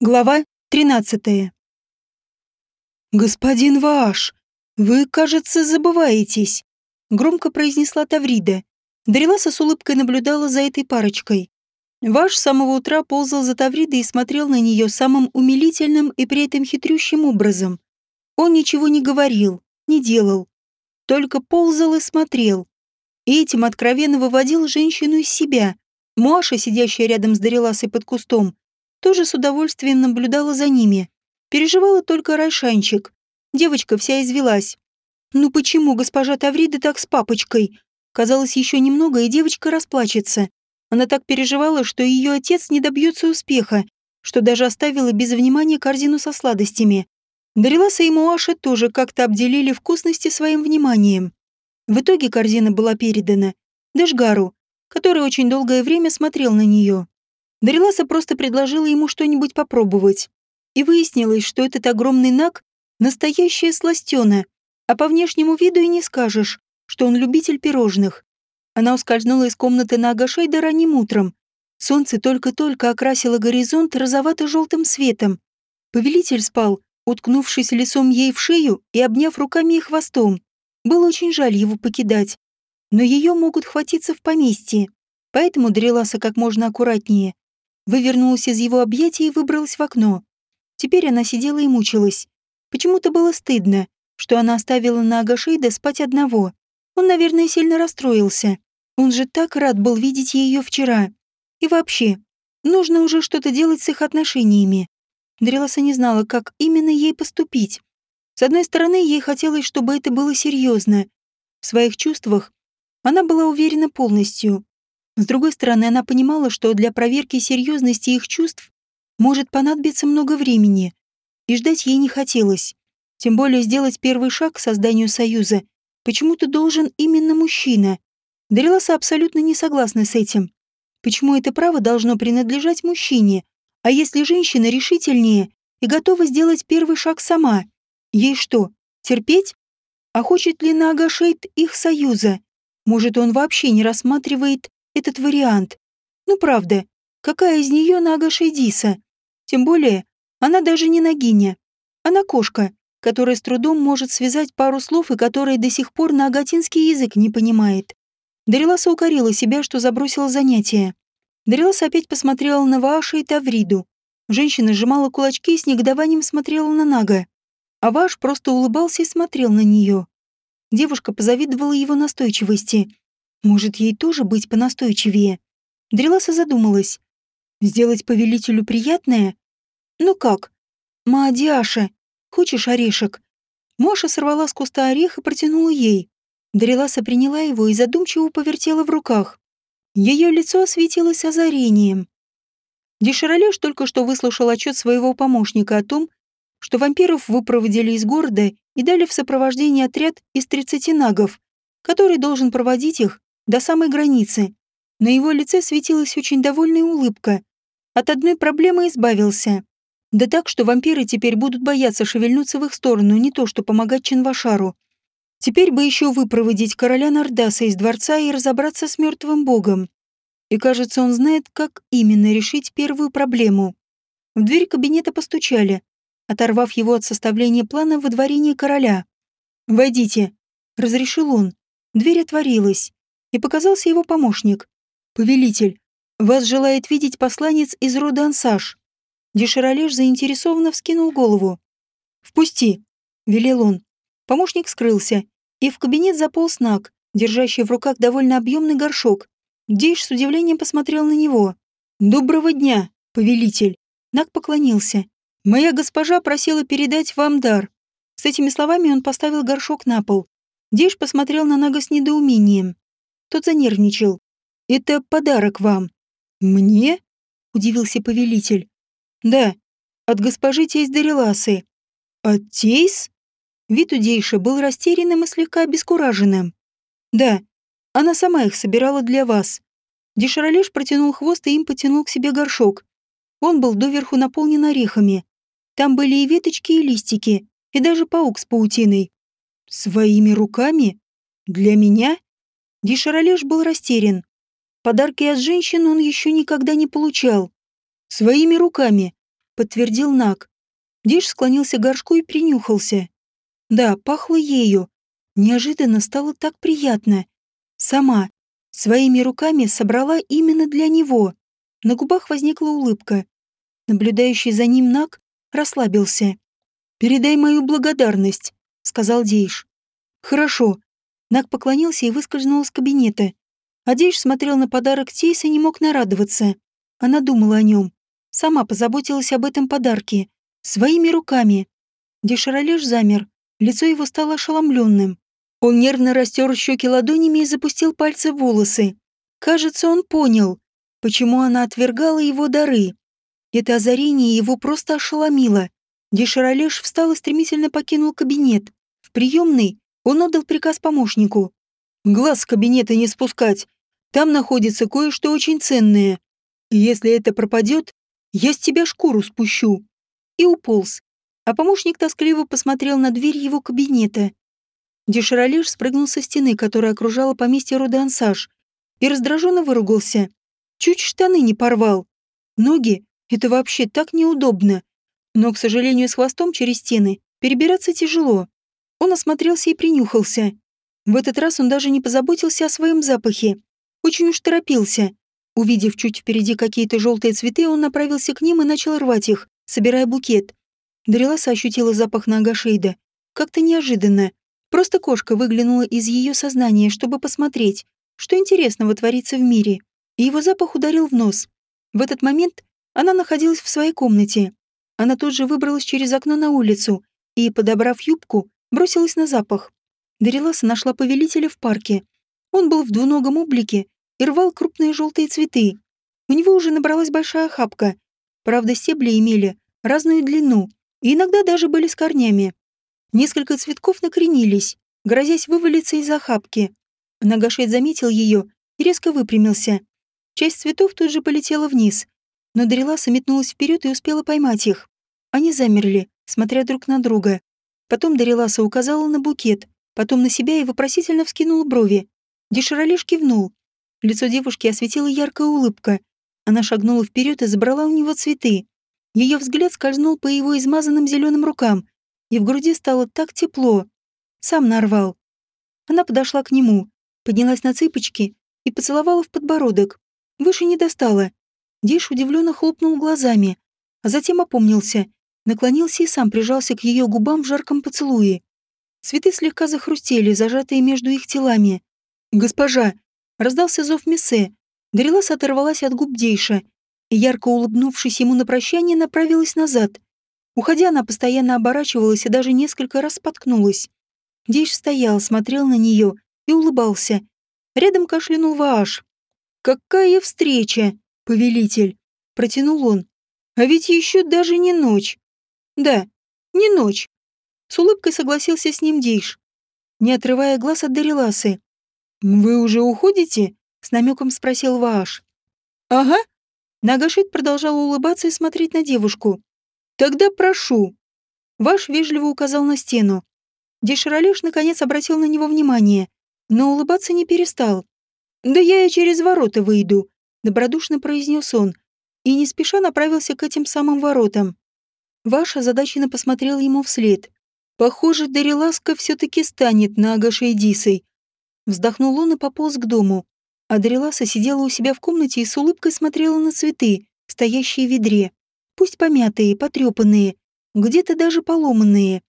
Глава 13. «Господин Ваш, вы, кажется, забываетесь», — громко произнесла Таврида. Дариласа с улыбкой наблюдала за этой парочкой. Ваш с самого утра ползал за Тавридой и смотрел на нее самым умилительным и при этом хитрющим образом. Он ничего не говорил, не делал, только ползал и смотрел. И этим откровенно выводил женщину из себя. Маша, сидящая рядом с Дариласой под кустом, тоже с удовольствием наблюдала за ними. Переживала только Райшанчик. Девочка вся извелась. «Ну почему госпожа Таврида так с папочкой?» Казалось, еще немного, и девочка расплачется. Она так переживала, что ее отец не добьется успеха, что даже оставила без внимания корзину со сладостями. Дариласа и Муаша тоже как-то обделили вкусности своим вниманием. В итоге корзина была передана Дэшгару, который очень долгое время смотрел на нее. Дариласа просто предложила ему что-нибудь попробовать. И выяснилось, что этот огромный наг — настоящая сластена, а по внешнему виду и не скажешь, что он любитель пирожных. Она ускользнула из комнаты на Агашейда ранним утром. Солнце только-только окрасило горизонт розовато-желтым светом. Повелитель спал, уткнувшись лицом ей в шею и обняв руками и хвостом. Было очень жаль его покидать. Но ее могут хватиться в поместье. Поэтому Дреласа как можно аккуратнее вывернулась из его объятий и выбралась в окно. Теперь она сидела и мучилась. Почему-то было стыдно, что она оставила на Агашейда спать одного. Он, наверное, сильно расстроился. Он же так рад был видеть ее вчера. И вообще, нужно уже что-то делать с их отношениями. Дреласа не знала, как именно ей поступить. С одной стороны, ей хотелось, чтобы это было серьезно. В своих чувствах она была уверена полностью. С другой стороны, она понимала, что для проверки серьезности их чувств может понадобиться много времени, и ждать ей не хотелось. Тем более сделать первый шаг к созданию союза почему-то должен именно мужчина. Дариласа абсолютно не согласна с этим. Почему это право должно принадлежать мужчине? А если женщина решительнее и готова сделать первый шаг сама? Ей что, терпеть? А хочет ли Нагашейд их союза? Может, он вообще не рассматривает этот вариант. Ну правда, какая из нее Нага Шейдиса? Тем более, она даже не Нагиня. Она кошка, которая с трудом может связать пару слов и которая до сих пор на агатинский язык не понимает. Дариласа укорила себя, что забросила занятия. Дариласа опять посмотрела на Вааша и Тавриду. Женщина сжимала кулачки и с негодованием смотрела на Нага. А Ваш просто улыбался и смотрел на нее. Девушка позавидовала его настойчивости. Может, ей тоже быть понастойчивее? Дреласа задумалась. Сделать повелителю приятное? Ну как? Маадиаша, хочешь орешек? Маша сорвала с куста орех и протянула ей. Дреласа приняла его и задумчиво повертела в руках. Ее лицо осветилось озарением. Деширалеш только что выслушал отчет своего помощника о том, что вампиров выпроводили из города и дали в сопровождении отряд из 30 нагов, который должен проводить их до самой границы. На его лице светилась очень довольная улыбка. От одной проблемы избавился. Да так, что вампиры теперь будут бояться шевельнуться в их сторону, не то что помогать Чинвашару. Теперь бы еще выпроводить короля Нардаса из дворца и разобраться с мертвым богом. И кажется, он знает, как именно решить первую проблему. В дверь кабинета постучали, оторвав его от составления плана выдворения короля. «Войдите», — разрешил он. Дверь отворилась и показался его помощник. «Повелитель, вас желает видеть посланец из рода Ансаш». Деширалеш заинтересованно вскинул голову. «Впусти», — велел он. Помощник скрылся, и в кабинет заполз Наг, держащий в руках довольно объемный горшок. Дейш с удивлением посмотрел на него. «Доброго дня, повелитель!» Наг поклонился. «Моя госпожа просила передать вам дар». С этими словами он поставил горшок на пол. Дейш посмотрел на Нага с недоумением. Тот занервничал. «Это подарок вам». «Мне?» — удивился повелитель. «Да, от госпожи Тейс Дариласы». «От Тейс?» Вид у Дейша был растерянным и слегка обескураженным. «Да, она сама их собирала для вас». Деширалеш протянул хвост и им потянул к себе горшок. Он был доверху наполнен орехами. Там были и веточки, и листики, и даже паук с паутиной. «Своими руками? Для меня?» Дишаралеш был растерян. Подарки от женщин он еще никогда не получал. Своими руками, подтвердил Нак. Диш склонился к горшку и принюхался. Да, пахло ею. Неожиданно стало так приятно. Сама, своими руками собрала именно для него. На губах возникла улыбка. Наблюдающий за ним Нак расслабился. «Передай мою благодарность», — сказал Дейш. «Хорошо». Нак поклонился и выскользнул из кабинета. А Дейш смотрел на подарок Тейс и не мог нарадоваться. Она думала о нем. Сама позаботилась об этом подарке. Своими руками. Деширалеш замер. Лицо его стало ошеломленным. Он нервно растер щеки ладонями и запустил пальцы в волосы. Кажется, он понял, почему она отвергала его дары. Это озарение его просто ошеломило. Деширалеш встал и стремительно покинул кабинет. В приемной он отдал приказ помощнику. «Глаз с кабинета не спускать. Там находится кое-что очень ценное. Если это пропадет, я с тебя шкуру спущу». И уполз. А помощник тоскливо посмотрел на дверь его кабинета. Деширалеш спрыгнул со стены, которая окружала поместье рода Ансаж, и раздраженно выругался. Чуть штаны не порвал. Ноги — это вообще так неудобно. Но, к сожалению, с хвостом через стены перебираться тяжело. Он осмотрелся и принюхался. В этот раз он даже не позаботился о своем запахе. Очень уж торопился. Увидев чуть впереди какие-то желтые цветы, он направился к ним и начал рвать их, собирая букет. Дариласа ощутила запах нога Шейда. Как-то неожиданно. Просто кошка выглянула из ее сознания, чтобы посмотреть, что интересного творится в мире. И его запах ударил в нос. В этот момент она находилась в своей комнате. Она тут же выбралась через окно на улицу и, подобрав юбку, бросилась на запах. Дариласа нашла повелителя в парке. Он был в двуногом облике и рвал крупные желтые цветы. У него уже набралась большая хапка. Правда, стебли имели разную длину и иногда даже были с корнями. Несколько цветков накренились, грозясь вывалиться из охапки. Нагашет заметил ее и резко выпрямился. Часть цветов тут же полетела вниз, но Дариласа метнулась вперед и успела поймать их. Они замерли, смотря друг на друга. Потом Дариласа указала на букет, потом на себя и вопросительно вскинула брови. Деширалеш кивнул. Лицо девушки осветила яркая улыбка. Она шагнула вперед и забрала у него цветы. Ее взгляд скользнул по его измазанным зеленым рукам, и в груди стало так тепло. Сам нарвал. Она подошла к нему, поднялась на цыпочки и поцеловала в подбородок. Выше не достала. Диш удивленно хлопнул глазами, а затем опомнился, наклонился и сам прижался к ее губам в жарком поцелуе. Цветы слегка захрустели, зажатые между их телами. «Госпожа!» — раздался зов Мессе. Дарилас оторвалась от губ Дейша и, ярко улыбнувшись ему на прощание, направилась назад. Уходя, она постоянно оборачивалась и даже несколько раз споткнулась. Дейш стоял, смотрел на нее и улыбался. Рядом кашлянул Вааш. «Какая встреча!» повелитель», — протянул он. «А ведь еще даже не ночь». «Да, не ночь», — с улыбкой согласился с ним Дейш, не отрывая глаз от Дариласы. «Вы уже уходите?» — с намеком спросил Вааш. «Ага». Нагашит продолжал улыбаться и смотреть на девушку. «Тогда прошу». Ваш вежливо указал на стену. Деширалеш наконец обратил на него внимание, но улыбаться не перестал. «Да я и через ворота выйду», добродушно произнес он и не спеша направился к этим самым воротам. Ваша задачина посмотрел ему вслед. Похоже, Дариласка все-таки станет на Агашейдисой. Вздохнул он и пополз к дому. А Дариласа сидела у себя в комнате и с улыбкой смотрела на цветы, стоящие в ведре. Пусть помятые, потрепанные, где-то даже поломанные.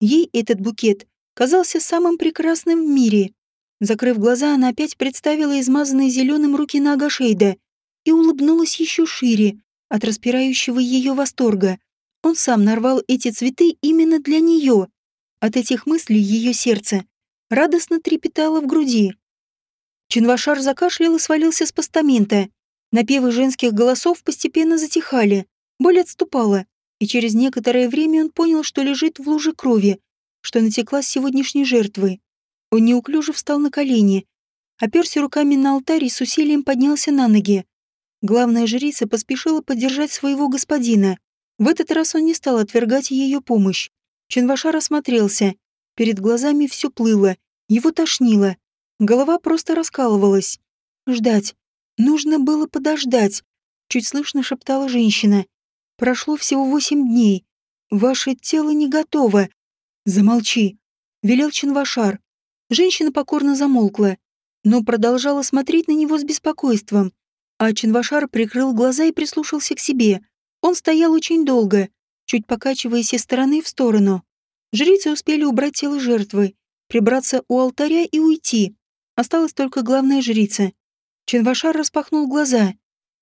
Ей этот букет казался самым прекрасным в мире. Закрыв глаза, она опять представила измазанные зеленым руки Нага Шейда и улыбнулась еще шире от распирающего ее восторга. Он сам нарвал эти цветы именно для нее. От этих мыслей ее сердце радостно трепетало в груди. Чинвашар закашлял и свалился с постамента. Напевы женских голосов постепенно затихали, боль отступала, и через некоторое время он понял, что лежит в луже крови, что натекла с сегодняшней жертвы. Он неуклюже встал на колени, оперся руками на алтарь и с усилием поднялся на ноги. Главная жрица поспешила поддержать своего господина. В этот раз он не стал отвергать ее помощь. Чинваша рассмотрелся. Перед глазами все плыло, его тошнило. Голова просто раскалывалась. Ждать. Нужно было подождать. Чуть слышно шептала женщина. Прошло всего восемь дней. Ваше тело не готово. Замолчи, велел Чинвашар. Женщина покорно замолкла, но продолжала смотреть на него с беспокойством. А Чинвашар прикрыл глаза и прислушался к себе. Он стоял очень долго, чуть покачиваясь из стороны в сторону. Жрицы успели убрать тело жертвы, прибраться у алтаря и уйти. Осталась только главная жрица. Чинвашар распахнул глаза,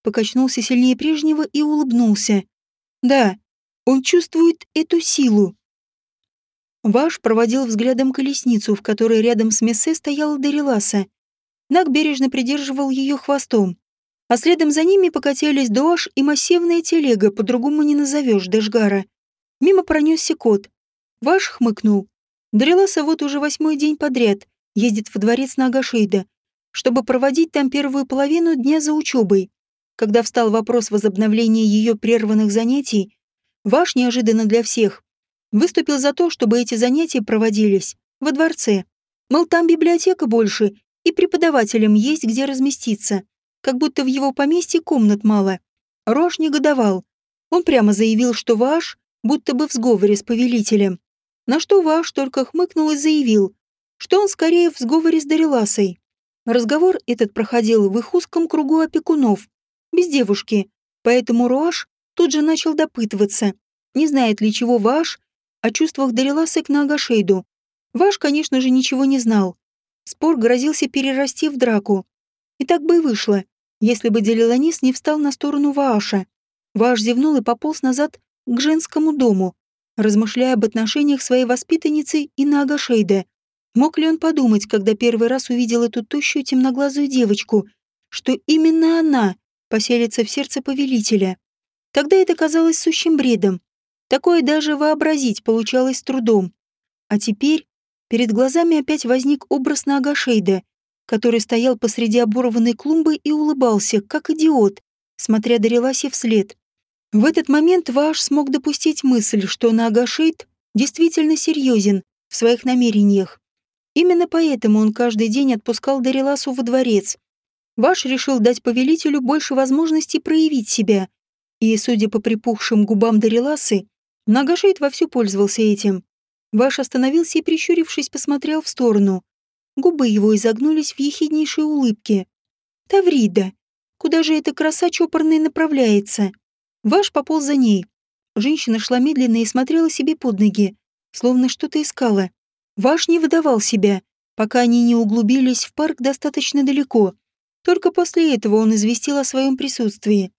покачнулся сильнее прежнего и улыбнулся. Да, он чувствует эту силу. Ваш проводил взглядом колесницу, в которой рядом с Мессе стояла Дариласа. Наг бережно придерживал ее хвостом. А следом за ними покатились Доаш и массивная телега, по-другому не назовешь, Дашгара. Мимо пронесся кот. Ваш хмыкнул. Дариласа вот уже восьмой день подряд ездит во дворец на Агашейда, чтобы проводить там первую половину дня за учебой. Когда встал вопрос возобновления ее прерванных занятий, Ваш неожиданно для всех выступил за то, чтобы эти занятия проводились во дворце. Мол, там библиотека больше, и преподавателям есть где разместиться, как будто в его поместье комнат мало. Рош негодовал. Он прямо заявил, что Ваш будто бы в сговоре с повелителем. На что Ваш только хмыкнул и заявил, что он скорее в сговоре с Дариласой. Разговор этот проходил в их узком кругу опекунов, без девушки, поэтому Рош тут же начал допытываться, не знает ли чего Ваш о чувствах Дариласы к Нагашейду. Ваш, конечно же, ничего не знал. Спор грозился перерасти в драку. И так бы и вышло, если бы Делиланис не встал на сторону Вааша. Ваш зевнул и пополз назад к женскому дому, размышляя об отношениях своей воспитанницы и Нагашейда. Мог ли он подумать, когда первый раз увидел эту тощую темноглазую девочку, что именно она поселится в сердце повелителя? Тогда это казалось сущим бредом. Такое даже вообразить получалось трудом. А теперь перед глазами опять возник образ Нагашейда, который стоял посреди оборванной клумбы и улыбался, как идиот, смотря Дариласе вслед. В этот момент Ваш смог допустить мысль, что Нагашейд действительно серьезен в своих намерениях. Именно поэтому он каждый день отпускал Дариласу во дворец. Ваш решил дать повелителю больше возможностей проявить себя. И, судя по припухшим губам Дариласы, Нагашейд вовсю пользовался этим. Ваш остановился и, прищурившись, посмотрел в сторону. Губы его изогнулись в ехиднейшей улыбке. «Таврида, куда же эта краса чопорная направляется?» Ваш пополз за ней. Женщина шла медленно и смотрела себе под ноги, словно что-то искала. Ваш не выдавал себя, пока они не углубились в парк достаточно далеко. Только после этого он известил о своем присутствии.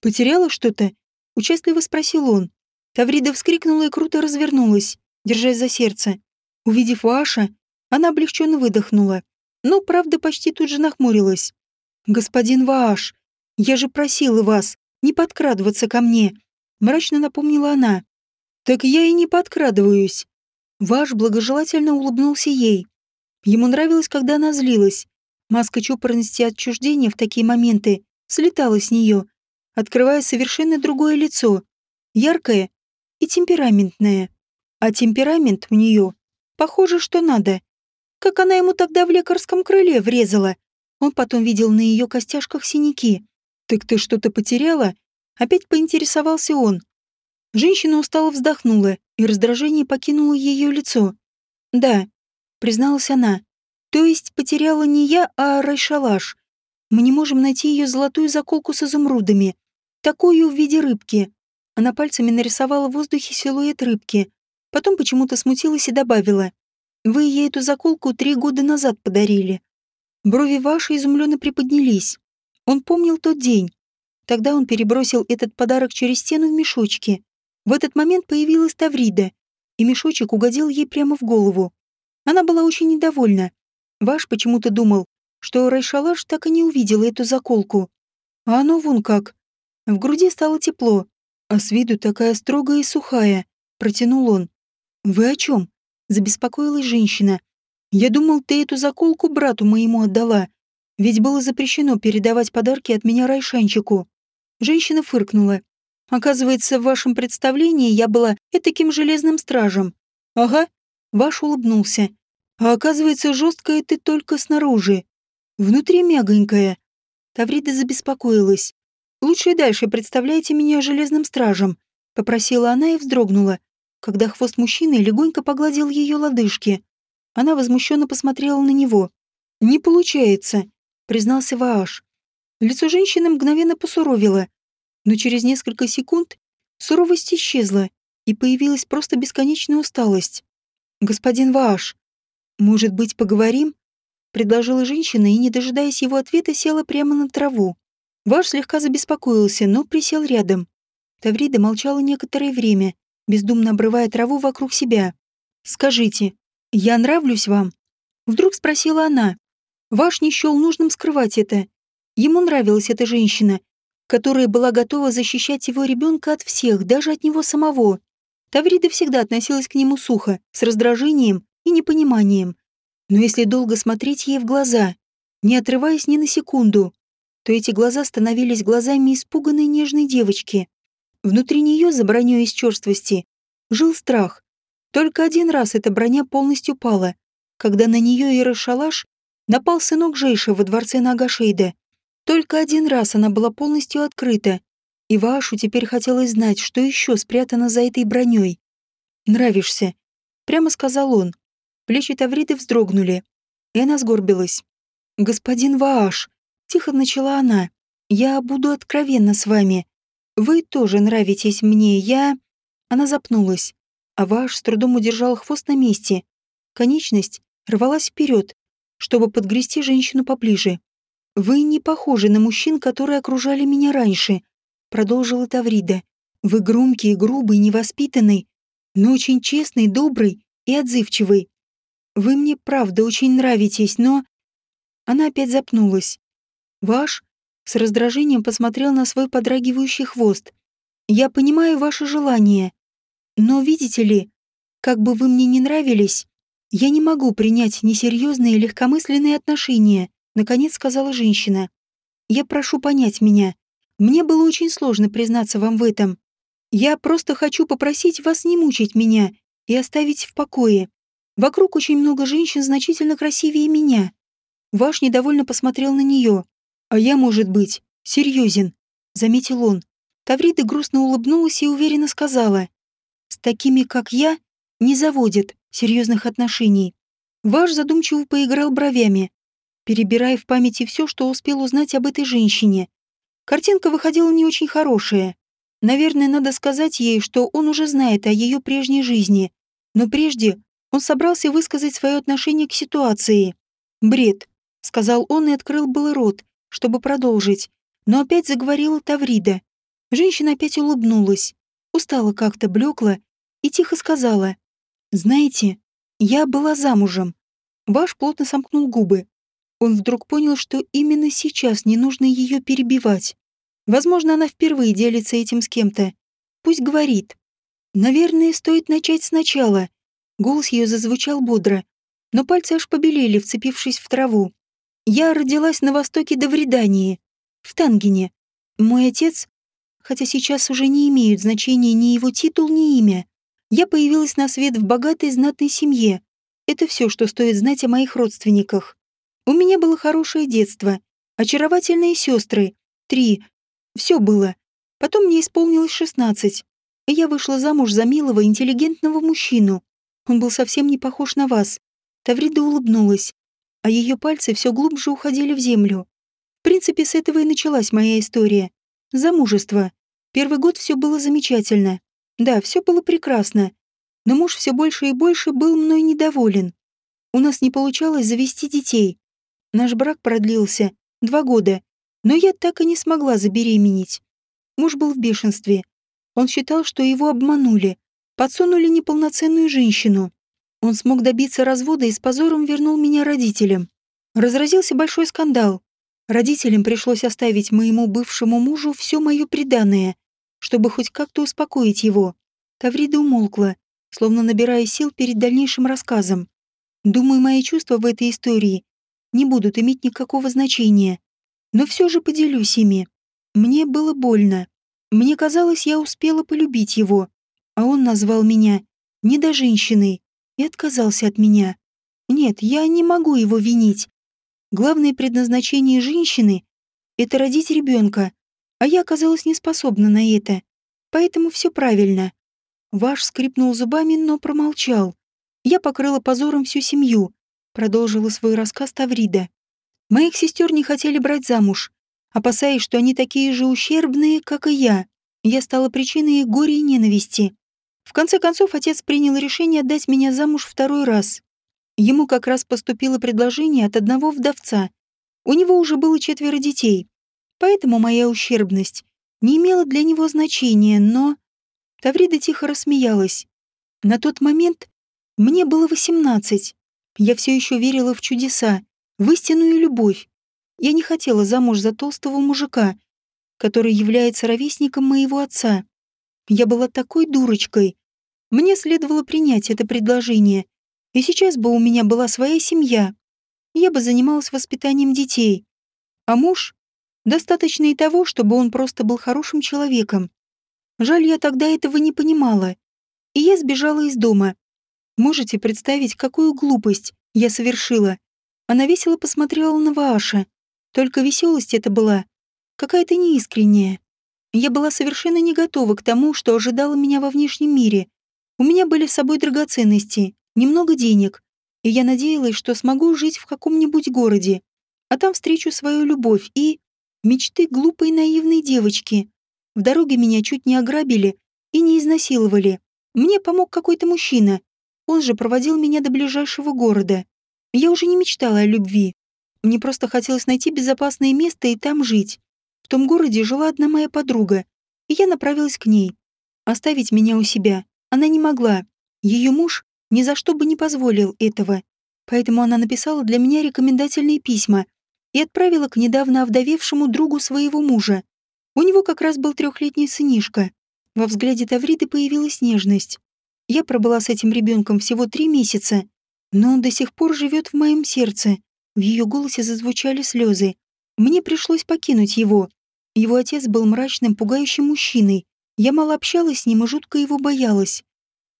«Потеряла что-то?» — участливо спросил он. Таврида вскрикнула и круто развернулась, держась за сердце. Увидев Ваша, она облегченно выдохнула, но, правда, почти тут же нахмурилась. «Господин Вааш, я же просила вас не подкрадываться ко мне», — мрачно напомнила она. «Так я и не подкрадываюсь». Ваш благожелательно улыбнулся ей. Ему нравилось, когда она злилась. Маска чопорности и отчуждения в такие моменты слетала с нее, открывая совершенно другое лицо, яркое и темпераментная. А темперамент у нее, похоже, что надо. Как она ему тогда в лекарском крыле врезала. Он потом видел на ее костяшках синяки. «Так ты что-то потеряла?» Опять поинтересовался он. Женщина устало вздохнула, и раздражение покинуло ее лицо. «Да», — призналась она. «То есть потеряла не я, а Райшалаш. Мы не можем найти ее золотую заколку с изумрудами. Такую в виде рыбки. Она пальцами нарисовала в воздухе силуэт рыбки. Потом почему-то смутилась и добавила. «Вы ей эту заколку три года назад подарили». Брови ваши изумленно приподнялись. Он помнил тот день. Тогда он перебросил этот подарок через стену в мешочке. В этот момент появилась Таврида, и мешочек угодил ей прямо в голову. Она была очень недовольна. Ваш почему-то думал, что Райшалаш так и не увидела эту заколку. А оно вон как. В груди стало тепло, а с виду такая строгая и сухая», — протянул он. «Вы о чем?» — забеспокоилась женщина. «Я думал, ты эту заколку брату моему отдала, ведь было запрещено передавать подарки от меня Райшанчику». Женщина фыркнула. «Оказывается, в вашем представлении я была таким железным стражем». «Ага», — Ваш улыбнулся. «А оказывается, жесткая ты только снаружи. Внутри мягонькая». Таврида забеспокоилась. Лучше и дальше представляйте меня железным стражем. — попросила она и вздрогнула, когда хвост мужчины легонько погладил ее лодыжки. Она возмущенно посмотрела на него. «Не получается», — признался Вааш. Лицо женщины мгновенно посуровило, но через несколько секунд суровость исчезла, и появилась просто бесконечная усталость. «Господин Вааш, может быть, поговорим?» — предложила женщина и, не дожидаясь его ответа, села прямо на траву. Ваш слегка забеспокоился, но присел рядом. Таврида молчала некоторое время, бездумно обрывая траву вокруг себя. «Скажите, я нравлюсь вам?» Вдруг спросила она. Ваш не счел нужным скрывать это. Ему нравилась эта женщина, которая была готова защищать его ребенка от всех, даже от него самого. Таврида всегда относилась к нему сухо, с раздражением и непониманием. Но если долго смотреть ей в глаза, не отрываясь ни на секунду, то эти глаза становились глазами испуганной нежной девочки. Внутри нее, за броней из черствости, жил страх. Только один раз эта броня полностью пала, когда на нее и Рашалаш напал сынок Жейша во дворце Нагашейда. Только один раз она была полностью открыта, и Вашу теперь хотелось знать, что еще спрятано за этой броней. «Нравишься», — прямо сказал он. Плечи Тавриды вздрогнули, и она сгорбилась. «Господин Вааш», — тихо начала она, — «я буду откровенна с вами. Вы тоже нравитесь мне, я...» Она запнулась, а Вааш с трудом удержал хвост на месте. Конечность рвалась вперед, чтобы подгрести женщину поближе. «Вы не похожи на мужчин, которые окружали меня раньше», — продолжила Таврида. «Вы громкий, грубый, невоспитанный, но очень честный, добрый и отзывчивый. Вы мне правда очень нравитесь, но...» Она опять запнулась. «Ваш?» С раздражением посмотрел на свой подрагивающий хвост. «Я понимаю ваше желание. Но видите ли, как бы вы мне не нравились, я не могу принять несерьезные легкомысленные отношения», наконец сказала женщина. «Я прошу понять меня. Мне было очень сложно признаться вам в этом. Я просто хочу попросить вас не мучить меня и оставить в покое. Вокруг очень много женщин значительно красивее меня. Ваш недовольно посмотрел на нее. А я, может быть, серьезен, заметил он. Таврида грустно улыбнулась и уверенно сказала. С такими, как я, не заводят серьезных отношений. Ваш задумчиво поиграл бровями, перебирая в памяти все, что успел узнать об этой женщине. Картинка выходила не очень хорошая. Наверное, надо сказать ей, что он уже знает о ее прежней жизни. Но прежде он собрался высказать свое отношение к ситуации. «Бред», — сказал он и открыл был рот, чтобы продолжить, но опять заговорила Таврида. Женщина опять улыбнулась, устала как-то, блекла и тихо сказала. «Знаете, я была замужем». Ваш плотно сомкнул губы. Он вдруг понял, что именно сейчас не нужно ее перебивать. Возможно, она впервые делится этим с кем-то. Пусть говорит. Наверное, стоит начать сначала. Голос ее зазвучал бодро, но пальцы аж побелели, вцепившись в траву. Я родилась на востоке до Вредании, в Тангене. Мой отец, хотя сейчас уже не имеют значения ни его титул, ни имя. Я появилась на свет в богатой знатной семье. Это все, что стоит знать о моих родственниках. У меня было хорошее детство, очаровательные сестры, три. Все было. Потом мне исполнилось шестнадцать. И я вышла замуж за милого, интеллигентного мужчину. Он был совсем не похож на вас. Таврида улыбнулась, а ее пальцы все глубже уходили в землю. В принципе, с этого и началась моя история. Замужество. Первый год все было замечательно. Да, все было прекрасно. Но муж все больше и больше был мной недоволен. У нас не получалось завести детей. Наш брак продлился два года, но я так и не смогла забеременеть. Муж был в бешенстве. Он считал, что его обманули, подсунули неполноценную женщину. Он смог добиться развода и с позором вернул меня родителям. Разразился большой скандал. Родителям пришлось оставить моему бывшему мужу все мое преданное, чтобы хоть как-то успокоить его. Таврида умолкла, словно набирая сил перед дальнейшим рассказом. Думаю, мои чувства в этой истории не будут иметь никакого значения. Но все же поделюсь ими. Мне было больно. Мне казалось, я успела полюбить его, а он назвал меня недоженщиной отказался от меня. Нет, я не могу его винить. Главное предназначение женщины — это родить ребенка, а я оказалась не способна на это. Поэтому все правильно. Ваш скрипнул зубами, но промолчал. Я покрыла позором всю семью, продолжила свой рассказ Таврида. Моих сестер не хотели брать замуж, опасаясь, что они такие же ущербные, как и я. Я стала причиной их горя и ненависти. В конце концов, отец принял решение отдать меня замуж второй раз. Ему как раз поступило предложение от одного вдовца. У него уже было четверо детей. Поэтому моя ущербность не имела для него значения, но... Таврида тихо рассмеялась. На тот момент мне было восемнадцать. Я все еще верила в чудеса, в истинную любовь. Я не хотела замуж за толстого мужика, который является ровесником моего отца. Я была такой дурочкой. Мне следовало принять это предложение, и сейчас бы у меня была своя семья. Я бы занималась воспитанием детей. А муж Достаточно и того, чтобы он просто был хорошим человеком. Жаль, я тогда этого не понимала. И я сбежала из дома. Можете представить, какую глупость я совершила? Она весело посмотрела на Вааша. Только веселость это была какая-то неискренняя. Я была совершенно не готова к тому, что ожидало меня во внешнем мире. У меня были с собой драгоценности, немного денег, и я надеялась, что смогу жить в каком-нибудь городе, а там встречу свою любовь и... Мечты глупой наивной девочки. В дороге меня чуть не ограбили и не изнасиловали. Мне помог какой-то мужчина. Он же проводил меня до ближайшего города. Я уже не мечтала о любви. Мне просто хотелось найти безопасное место и там жить. В том городе жила одна моя подруга, и я направилась к ней. Оставить меня у себя она не могла. Ее муж ни за что бы не позволил этого. Поэтому она написала для меня рекомендательные письма и отправила к недавно овдовевшему другу своего мужа. У него как раз был трехлетний сынишка. Во взгляде Тавриды появилась нежность. Я пробыла с этим ребенком всего три месяца, но он до сих пор живет в моем сердце. В ее голосе зазвучали слезы. Мне пришлось покинуть его. Его отец был мрачным, пугающим мужчиной. Я мало общалась с ним и жутко его боялась.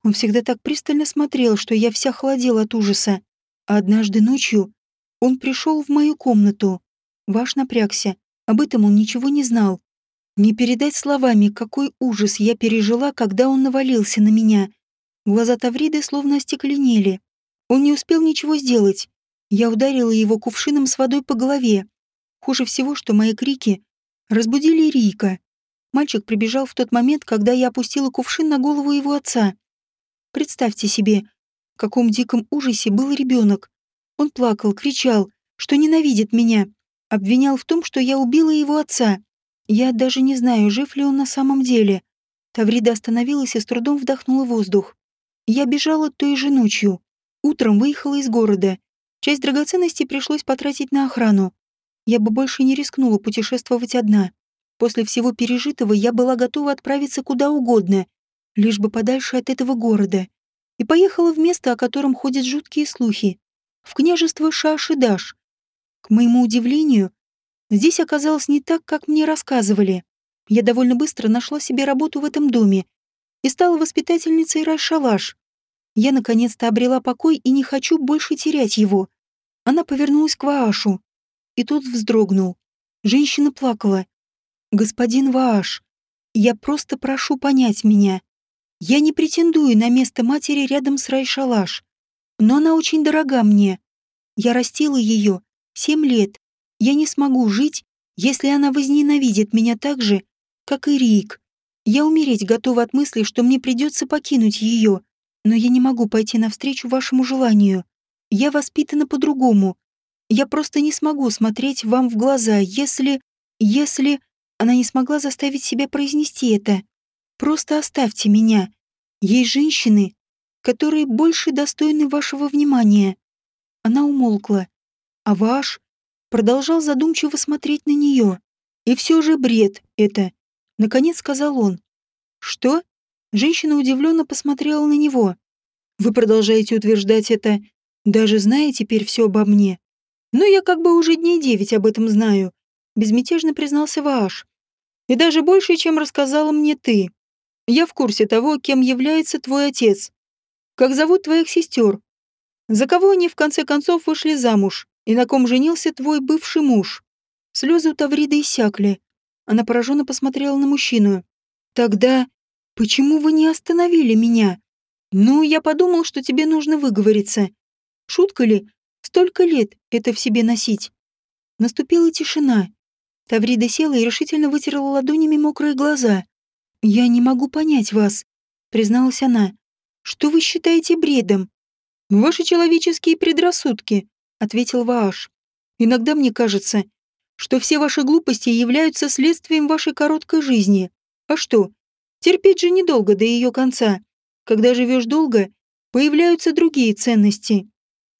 Он всегда так пристально смотрел, что я вся холодела от ужаса. А однажды ночью он пришел в мою комнату. Ваш напрягся. Об этом он ничего не знал. Не передать словами, какой ужас я пережила, когда он навалился на меня. Глаза Тавриды словно остекленели. Он не успел ничего сделать. Я ударила его кувшином с водой по голове. Хуже всего, что мои крики разбудили Рика. Мальчик прибежал в тот момент, когда я опустила кувшин на голову его отца. Представьте себе, в каком диком ужасе был ребенок. Он плакал, кричал, что ненавидит меня, обвинял в том, что я убила его отца. Я даже не знаю, жив ли он на самом деле. Таврида остановилась и с трудом вдохнула воздух. Я бежала той же ночью. Утром выехала из города. Часть драгоценностей пришлось потратить на охрану. Я бы больше не рискнула путешествовать одна. После всего пережитого я была готова отправиться куда угодно, лишь бы подальше от этого города. И поехала в место, о котором ходят жуткие слухи в княжество Шашидаш. К моему удивлению, здесь оказалось не так, как мне рассказывали. Я довольно быстро нашла себе работу в этом доме и стала воспитательницей Райшалаш. Я наконец-то обрела покой и не хочу больше терять его. Она повернулась к Ваашу, и тот вздрогнул. Женщина плакала. «Господин Вааш, я просто прошу понять меня. Я не претендую на место матери рядом с Райшалаш но она очень дорога мне. Я растила ее семь лет. Я не смогу жить, если она возненавидит меня так же, как и Рик. Я умереть готова от мысли, что мне придется покинуть ее, но я не могу пойти навстречу вашему желанию. Я воспитана по-другому. Я просто не смогу смотреть вам в глаза, если... если... Она не смогла заставить себя произнести это. Просто оставьте меня. Есть женщины, которые больше достойны вашего внимания. Она умолкла, а ваш продолжал задумчиво смотреть на нее. И все же бред это, наконец сказал он. Что? Женщина удивленно посмотрела на него. Вы продолжаете утверждать это, даже зная теперь все обо мне. Ну, я как бы уже дней девять об этом знаю, безмятежно признался Вааш. И даже больше, чем рассказала мне ты. Я в курсе того, кем является твой отец. Как зовут твоих сестер? За кого они в конце концов вышли замуж? И на ком женился твой бывший муж?» Слезы у Тавриды иссякли. Она пораженно посмотрела на мужчину. «Тогда Почему вы не остановили меня? Ну, я подумал, что тебе нужно выговориться. Шутка ли? Столько лет это в себе носить. Наступила тишина. Таврида села и решительно вытерла ладонями мокрые глаза. «Я не могу понять вас», — призналась она. «Что вы считаете бредом?» «Ваши человеческие предрассудки», — ответил Вааш. «Иногда мне кажется, что все ваши глупости являются следствием вашей короткой жизни. А что? Терпеть же недолго до ее конца. Когда живешь долго, появляются другие ценности.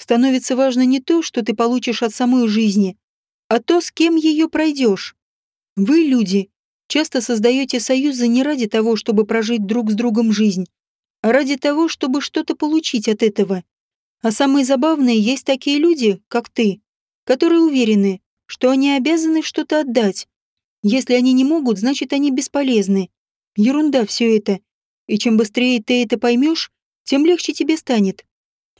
Становится важно не то, что ты получишь от самой жизни, а то, с кем ее пройдешь. Вы, люди, часто создаете союзы не ради того, чтобы прожить друг с другом жизнь, а ради того, чтобы что-то получить от этого. А самые забавные есть такие люди, как ты, которые уверены, что они обязаны что-то отдать. Если они не могут, значит, они бесполезны. Ерунда все это. И чем быстрее ты это поймешь, тем легче тебе станет.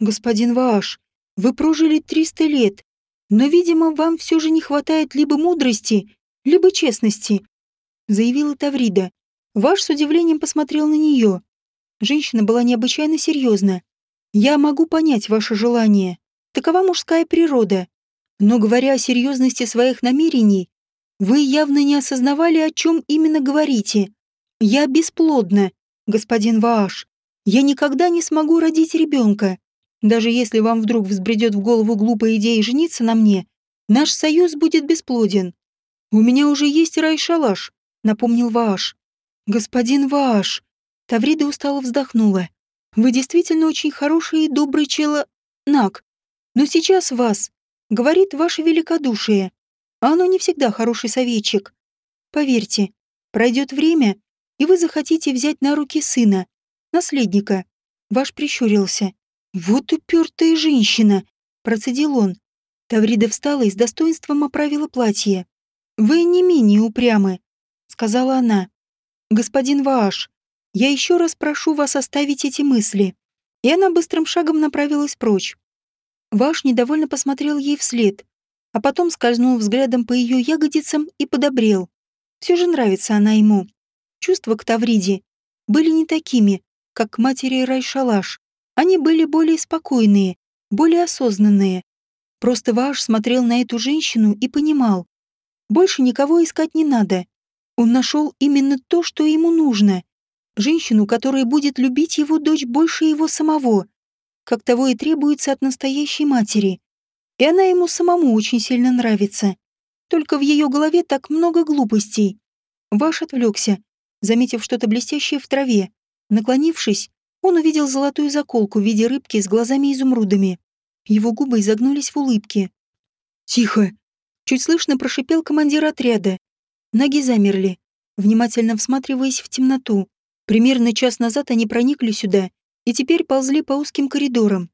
Господин Вааш, вы прожили 300 лет, но, видимо, вам все же не хватает либо мудрости, либо честности, заявила Таврида. Ваш с удивлением посмотрел на нее. Женщина была необычайно серьезна. Я могу понять ваше желание. Такова мужская природа. Но говоря о серьезности своих намерений, вы явно не осознавали, о чем именно говорите. Я бесплодна, господин Вааш. Я никогда не смогу родить ребенка. Даже если вам вдруг взбредет в голову глупая идея жениться на мне, наш союз будет бесплоден. У меня уже есть рай-шалаш, напомнил Вааш. Господин Вааш. Таврида устало вздохнула. Вы действительно очень хороший и добрый чело... Нак. Но сейчас вас говорит ваше великодушие. А оно не всегда хороший советчик. Поверьте, пройдет время, и вы захотите взять на руки сына, наследника. Ваш прищурился. Вот упертая женщина, процедил он. Таврида встала и с достоинством оправила платье. Вы не менее упрямы, сказала она. Господин Вааш, я еще раз прошу вас оставить эти мысли. И она быстрым шагом направилась прочь. Ваш недовольно посмотрел ей вслед, а потом скользнул взглядом по ее ягодицам и подобрел. Все же нравится она ему. Чувства к Тавриде были не такими, как к матери Райшалаш. Они были более спокойные, более осознанные. Просто Ваш смотрел на эту женщину и понимал. Больше никого искать не надо. Он нашел именно то, что ему нужно. Женщину, которая будет любить его дочь больше его самого как того и требуется от настоящей матери. И она ему самому очень сильно нравится. Только в ее голове так много глупостей. Ваш отвлекся, заметив что-то блестящее в траве. Наклонившись, он увидел золотую заколку в виде рыбки с глазами-изумрудами. Его губы изогнулись в улыбке. «Тихо!» — чуть слышно прошипел командир отряда. Ноги замерли, внимательно всматриваясь в темноту. Примерно час назад они проникли сюда и теперь ползли по узким коридорам.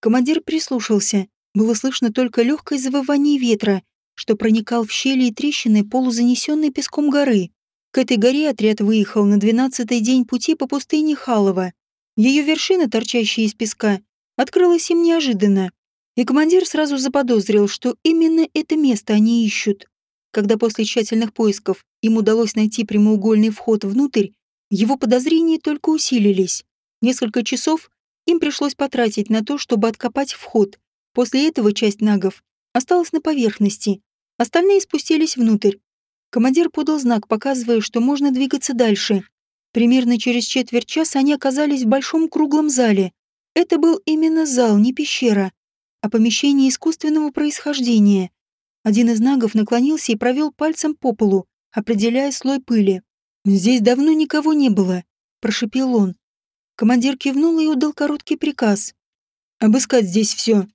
Командир прислушался. Было слышно только легкое завывание ветра, что проникал в щели и трещины полузанесенной песком горы. К этой горе отряд выехал на двенадцатый день пути по пустыне Халова. Ее вершина, торчащая из песка, открылась им неожиданно. И командир сразу заподозрил, что именно это место они ищут. Когда после тщательных поисков им удалось найти прямоугольный вход внутрь, его подозрения только усилились. Несколько часов им пришлось потратить на то, чтобы откопать вход. После этого часть нагов осталась на поверхности. Остальные спустились внутрь. Командир подал знак, показывая, что можно двигаться дальше. Примерно через четверть часа они оказались в большом круглом зале. Это был именно зал, не пещера, а помещение искусственного происхождения. Один из нагов наклонился и провел пальцем по полу, определяя слой пыли. «Здесь давно никого не было», – прошепел он. Командир кивнул и отдал короткий приказ. «Обыскать здесь все.